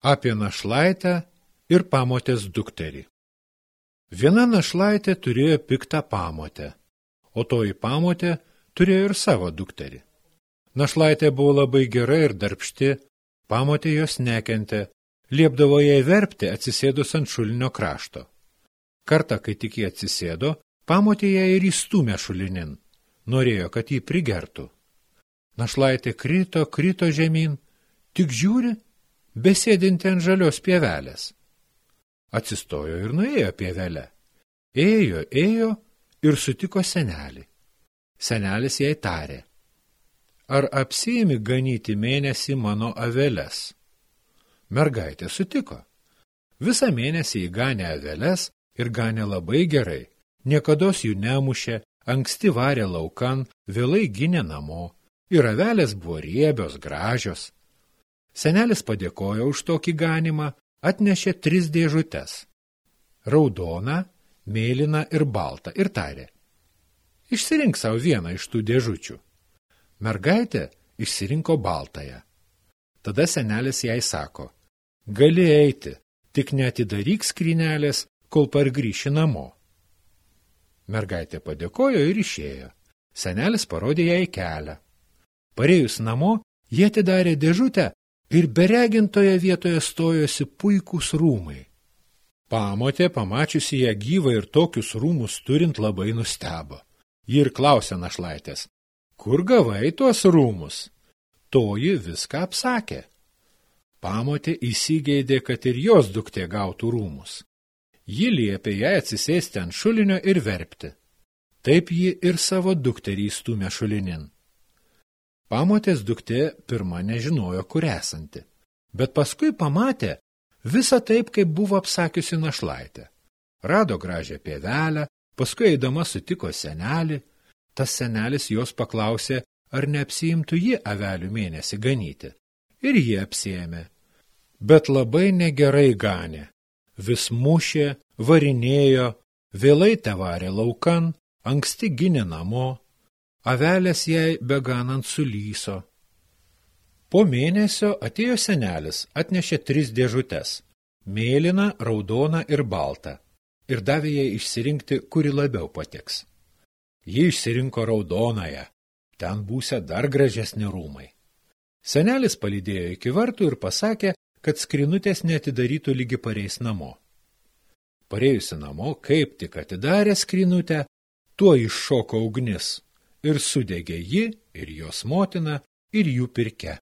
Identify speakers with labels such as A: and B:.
A: apie našlaitę ir pamotės dukterį. Viena našlaitė turėjo piktą pamotę, o toji pamotė turėjo ir savo dukterį. Našlaitė buvo labai gera ir darbšti, pamotė jos nekentė, liepdavo jai verpti atsisėdus ant šulinio krašto. Kartą, kai tik jie atsisėdo, pamotė ją ir įstumė šulinin, norėjo, kad jį prigertų. Našlaitė krito, krito žemyn, tik žiūri, besėdinti ant žalios pievelės. Atsistojo ir nuėjo pievelę. Ėjo, ėjo ir sutiko senelį. Senelis jai tarė. Ar apsiimi ganyti mėnesį mano aveles? Mergaitė sutiko. Visą mėnesį įganė aveles ir ganė labai gerai. Niekados jų nemušė, anksti varė laukan, vėlai gynė namo. Ir avelės buvo riebios, gražios. Senelis padėkojo už tokį ganimą, atnešė tris dėžutes – raudoną, mėlyną ir baltą ir tarė. Išsirink savo vieną iš tų dėžučių. Mergaitė išsirinko baltąją. Tada senelis jai sako, gali eiti, tik netidaryk skrynelės, kol pargrįši namo. Mergaitė padėkojo ir išėjo. Senelis parodė jai kelią. Parėjus namo, jie atidarė dėžutę ir beregintoje vietoje stojosi puikūs rūmai. Pamotė, pamačiusi ją gyvą ir tokius rūmus turint, labai nustebo. Ji ir klausė našlaitės, kur gavai tuos rūmus? Toji viską apsakė. Pamotė įsigeidė, kad ir jos duktė gautų rūmus. Ji liepė jai atsisėsti ant šulinio ir verpti. Taip ji ir savo dukterį stumė šulinin. Pamotės duktė pirma nežinojo, kur esanti, bet paskui pamatė visą taip, kaip buvo apsakiusi našlaitė. Rado gražią pievelę, paskui eidama sutiko senelį, tas senelis jos paklausė, ar neapsiimtų ji avelių mėnesį ganyti. Ir jie apsėmė. Bet labai negerai ganė. Vis mušė, varinėjo, vėlai tevarė laukan, anksti gynė namo, avelės jai beganant sulyso. Po mėnesio atėjo senelis, atnešė tris dėžutes – mėlyną, raudoną ir baltą – ir davė jai išsirinkti, kuri labiau patiks. Ji išsirinko raudonąją, ten būsė dar gražesni rūmai. Senelis palydėjo iki vartų ir pasakė, kad skrinutės netidarytų lygi pareis namo. Pareijusi namo, kaip tik atidarė skrinutę, tuo iššoko ugnis – ir sudegė ji ir jos motina ir jų pirke.